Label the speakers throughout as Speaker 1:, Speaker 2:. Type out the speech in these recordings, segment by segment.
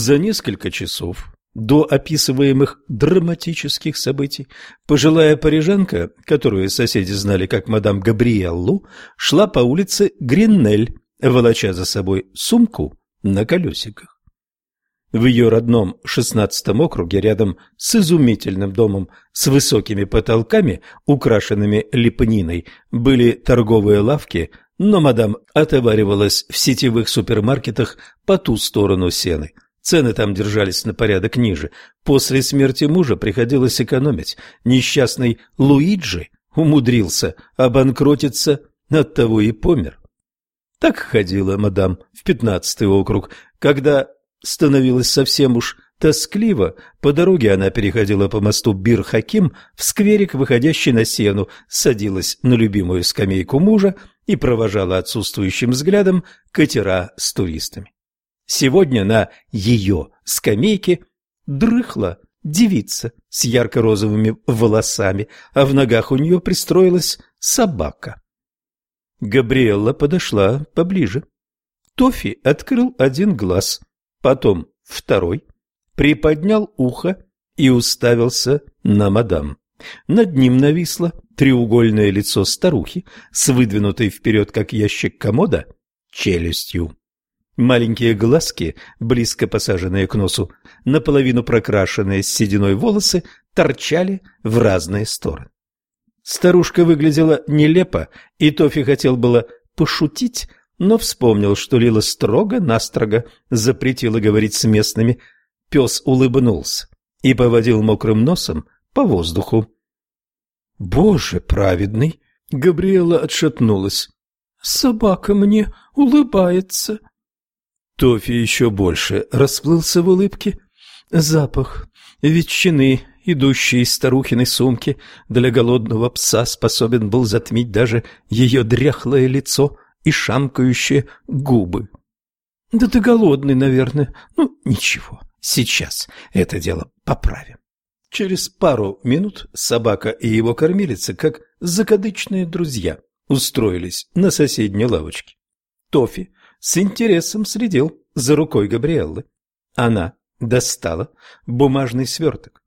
Speaker 1: За несколько часов до описываемых драматических событий пожилая парижанка, которую соседи знали как мадам Габриэллу, шла по улице Гриннель, волоча за собой сумку на колесиках. В ее родном шестнадцатом округе, рядом с изумительным домом с высокими потолками, украшенными лепниной, были торговые лавки, но мадам отоваривалась в сетевых супермаркетах по ту сторону сены – Цены там держались на порядок ниже. После смерти мужа приходилось экономить. Несчастный Луиджи умудрился обанкротиться, оттого и помер. Так ходила мадам в пятнадцатый округ. Когда становилось совсем уж тоскливо, по дороге она переходила по мосту Бир-Хаким в скверик, выходящий на сену, садилась на любимую скамейку мужа и провожала отсутствующим взглядом катера с туристами. Сегодня на ее скамейке дрыхла девица с ярко-розовыми волосами, а в ногах у нее пристроилась собака. Габриэлла подошла поближе. Тофи открыл один глаз, потом второй, приподнял ухо и уставился на мадам. Над ним нависло треугольное лицо старухи с выдвинутой вперед, как ящик комода, челюстью. Маленькие глазки, близко посаженные к носу, наполовину прокрашенные с сединой волосы, торчали в разные стороны. Старушка выглядела нелепо, и Тофи хотел было пошутить, но вспомнил, что Лила строго-настрого запретила говорить с местными. Пес улыбнулся и поводил мокрым носом по воздуху. «Боже праведный!» — Габриэла отшатнулась. «Собака мне улыбается!» Тофи еще больше расплылся в улыбке. Запах ветчины, идущий из старухиной сумки, для голодного пса способен был затмить даже ее дряхлое лицо и шамкающие губы. «Да ты голодный, наверное. Ну, ничего, сейчас это дело поправим». Через пару минут собака и его кормилица, как закадычные друзья, устроились на соседней лавочке. Тофи с интересом следил за рукой Габриэллы. Она достала бумажный сверток.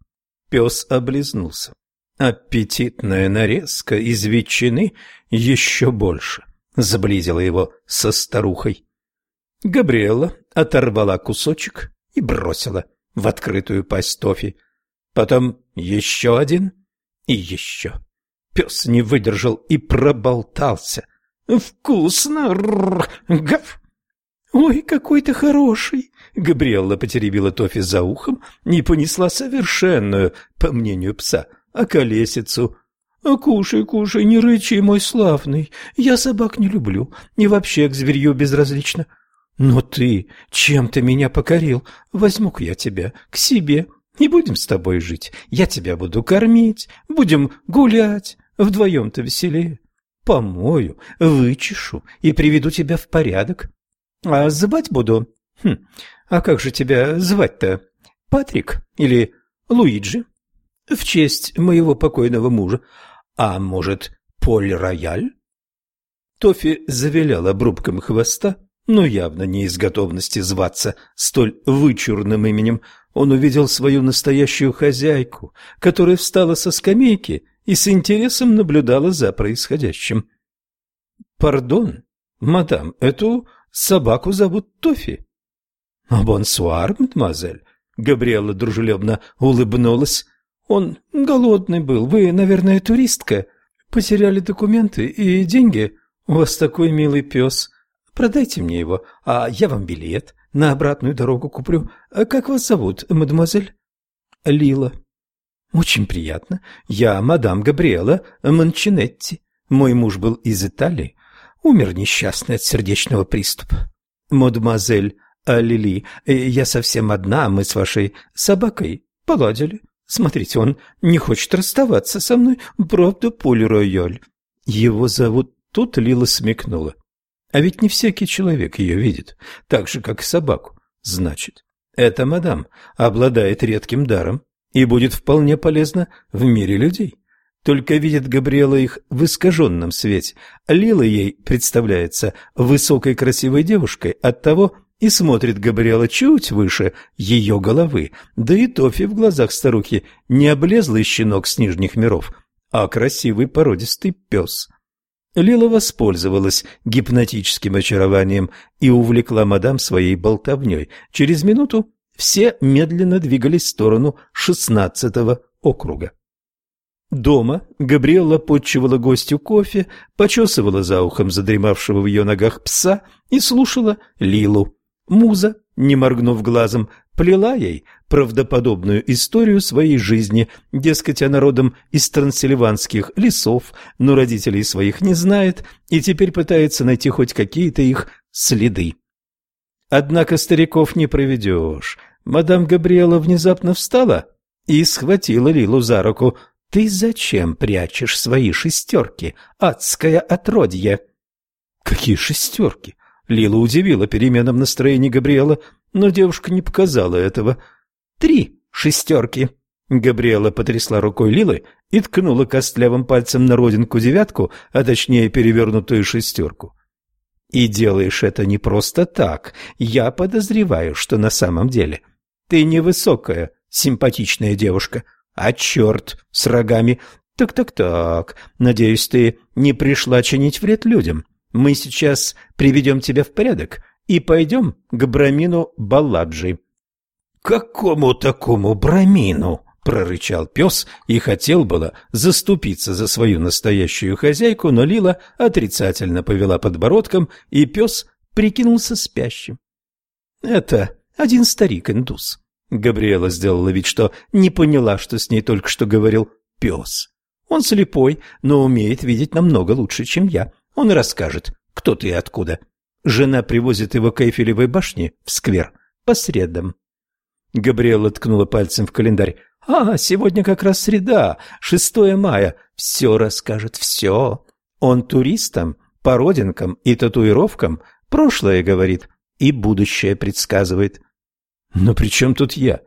Speaker 1: Пес облизнулся. Аппетитная нарезка из ветчины еще больше сблизила его со старухой. Габриэла оторвала кусочек и бросила в открытую пасть Тофи. Потом еще один и еще. Пес не выдержал и проболтался. «Вкусно! Гав!» «Ой, какой ты хороший!» Габриэлла потеребила Тофи за ухом и понесла совершенную, по мнению пса, околесицу. «А кушай, кушай, не рычи, мой славный. Я собак не люблю и вообще к зверью безразлично. Но ты чем-то меня покорил. Возьму-ка я тебя к себе и будем с тобой жить. Я тебя буду кормить, будем гулять, вдвоем-то веселее. Помою, вычешу и приведу тебя в порядок. А звать буду? Хм, а как же тебя звать-то? Патрик или Луиджи? В честь моего покойного мужа. А может, Поль Рояль? Тофи завилял обрубком хвоста, но явно не из готовности зваться столь вычурным именем. Он увидел свою настоящую хозяйку, которая встала со скамейки и с интересом наблюдала за происходящим. «Пардон, мадам, эту Собаку зовут Тофи. А бонсуар, мадемуазель. Габриэла дружелюбно улыбнулась. Он голодный был. Вы, наверное, туристка. Потеряли документы и деньги. У вас такой милый пес. Продайте мне его, а я вам билет на обратную дорогу куплю. А как вас зовут, мадемуазель? Лила. Очень приятно. Я мадам Габриэла Манчинетти. Мой муж был из Италии. Умер несчастный от сердечного приступа. Мадемуазель Алили, э, я совсем одна, мы с вашей собакой поладили. Смотрите, он не хочет расставаться со мной, правда, Поль Рояль. Его зовут Тут Лила смекнула. А ведь не всякий человек ее видит, так же, как и собаку. Значит, эта мадам обладает редким даром и будет вполне полезна в мире людей. Только видит Габриэла их в искаженном свете. Лила ей представляется высокой красивой девушкой, оттого И смотрит Габриэла чуть выше ее головы, да и Тофи в глазах старухи не облезлый щенок с нижних миров, а красивый породистый пес. Лила воспользовалась гипнотическим очарованием и увлекла мадам своей болтовней. Через минуту все медленно двигались в сторону шестнадцатого округа. Дома Габриэла подчивала гостю кофе, почесывала за ухом задремавшего в ее ногах пса и слушала Лилу. Муза, не моргнув глазом, плела ей правдоподобную историю своей жизни, дескать, она родом из трансильванских лесов, но родителей своих не знает и теперь пытается найти хоть какие-то их следы. Однако стариков не проведешь. Мадам Габриэла внезапно встала и схватила Лилу за руку – ты зачем прячешь свои шестерки, адское отродье? Какие шестерки? Лила удивила переменам настроения Габриэла, но девушка не показала этого. Три шестерки. Габриэла потрясла рукой Лилы и ткнула костлявым пальцем на родинку девятку, а точнее перевернутую шестерку. И делаешь это не просто так. Я подозреваю, что на самом деле ты невысокая, симпатичная девушка — а черт с рогами. Так-так-так, надеюсь, ты не пришла чинить вред людям. Мы сейчас приведем тебя в порядок и пойдем к Брамину Балладжи. Какому такому Брамину? прорычал пес и хотел было заступиться за свою настоящую хозяйку, но Лила отрицательно повела подбородком, и пес прикинулся спящим. Это один старик-индус. Габриэла сделала вид, что не поняла, что с ней только что говорил пес. Он слепой, но умеет видеть намного лучше, чем я. Он расскажет, кто ты и откуда. Жена привозит его к Эйфелевой башне в сквер по средам. Габриэла ткнула пальцем в календарь. «А, сегодня как раз среда, 6 мая. Все расскажет, все. Он туристам, по родинкам и татуировкам прошлое говорит и будущее предсказывает. Но при чем тут я?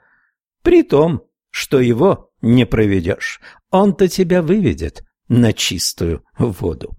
Speaker 1: При том, что его не проведешь. Он-то тебя выведет на чистую воду.